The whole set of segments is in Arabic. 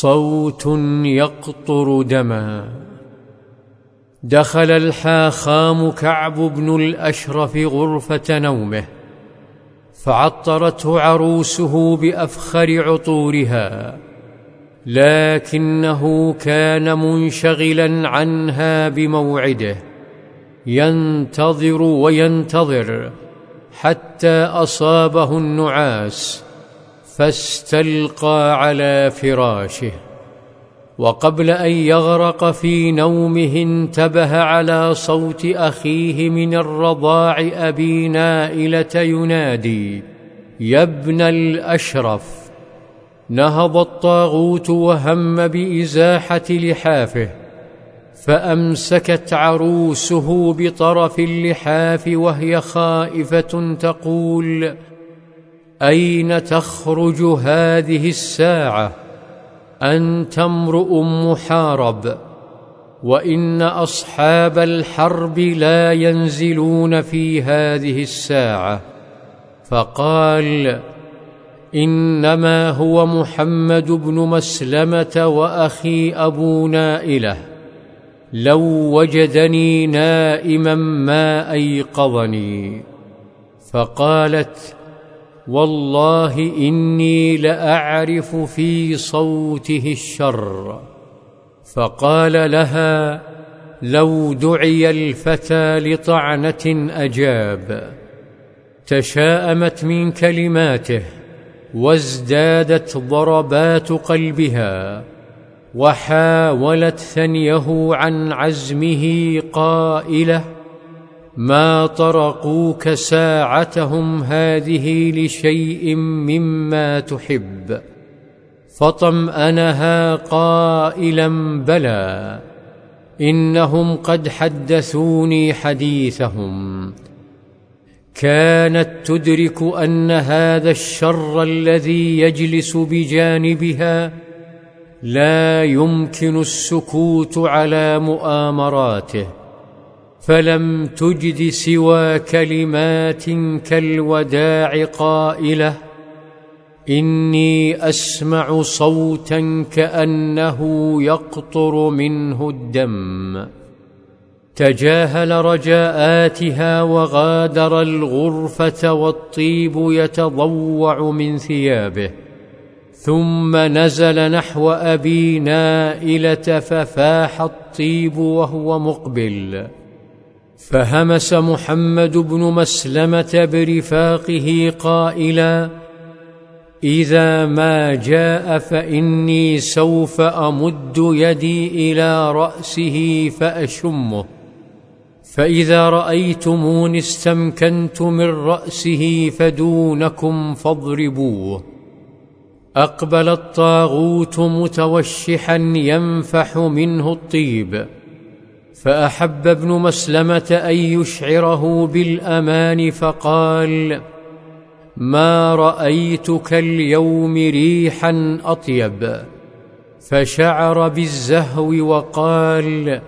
صوت يقطر دما. دخل الحاخام كعب بن الأشرف غرفة نومه فعطرته عروسه بأفخر عطورها لكنه كان منشغلا عنها بموعده ينتظر وينتظر حتى أصابه النعاس. فاستلقى على فراشه وقبل أن يغرق في نومه انتبه على صوت أخيه من الرضاع أبي نائلة ينادي يا ابن الأشرف! نهض الطاغوت وهم بإزاحة لحافه فأمسكت عروسه بطرف اللحاف وهي خائفة تقول أين تخرج هذه الساعة؟ أنت امرؤ محارب وإن أصحاب الحرب لا ينزلون في هذه الساعة. فقال إنما هو محمد بن مسلمة وأخي أبو نائلة لو وجدني نائما ما أيقظني. فقالت والله إني لأعرف في صوته الشر. فقال لها لو دعي الفتى لطعنة أجاب. تشاءمت من كلماته وازدادت ضربات قلبها وحاولت ثنيه عن عزمه قائله ما طرقوك ساعتهم هذه لشيء مما تحب فطمأنها قائلا بلى إنهم قد حدثوني حديثهم. كانت تدرك أن هذا الشر الذي يجلس بجانبها لا يمكن السكوت على مؤامراته. فلم تجد سوى كلمات كالوداع قائلة إني أسمع صوتا كأنه يقطر منه الدم. تجاهل رجاءاتها وغادر الغرفة والطيب يتضوع من ثيابه. ثم نزل نحو أبي نائلة ففاح الطيب وهو مقبل. فهمس محمد بن مسلمة برفاقه قائلا إذا ما جاء فإني سوف أمد يدي إلى رأسه فأشمه فإذا رايتموني استمكنت من رأسه فدونكم فاضربوه. أقبل الطاغوت متوشحا ينفح منه الطيب. فأحب ابن مسلمة أن يشعره بالأمان فقال ما رأيتك اليوم ريحا أطيب؟ فشعر بالزهو وقال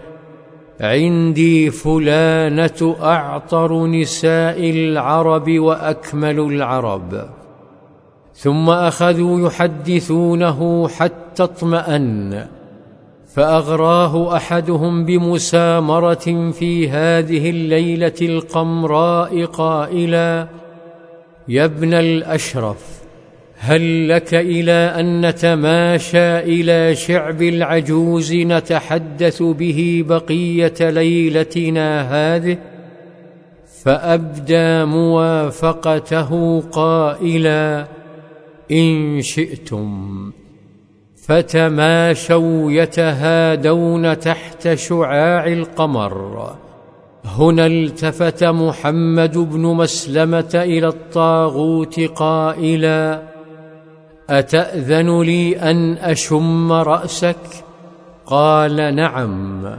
عندي فلانة أعطر نساء العرب وأكمل العرب. ثم أخذوا يحدثونه حتى اطمأن. فأغراه أحدهم بمسامرة في هذه الليلة القمراء قائلا يا ابن الأشرف هل لك إلى أن نتماشى إلى شعب العجوز نتحدث به بقية ليلتنا هذه؟ فأبدى موافقته قائلا إن شئتم. فتماشوا يتهادون تحت شعاع القمر. هنا التفت محمد بن مسلمة إلى الطاغوت قائلا أتأذن لي أن أشم رأسك؟ قال نعم.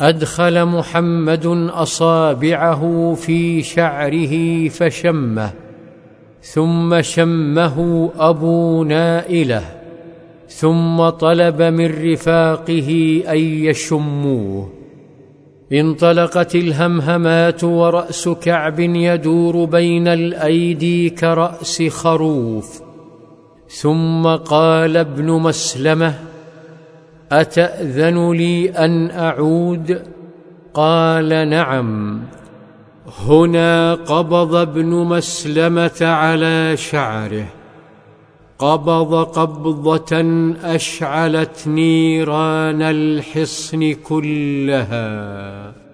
أدخل محمد أصابعه في شعره فشمه ثم شمه أبو نائلة. ثم طلب من رفاقه أن يشموه. انطلقت الهمهمات ورأس كعب يدور بين الأيدي كرأس خروف. ثم قال ابن مسلمة أتأذن لي أن أعود؟ قال نعم. هنا قبض ابن مسلمة على شعره. قبض قبضة أشعلت نيران الحصن كلها.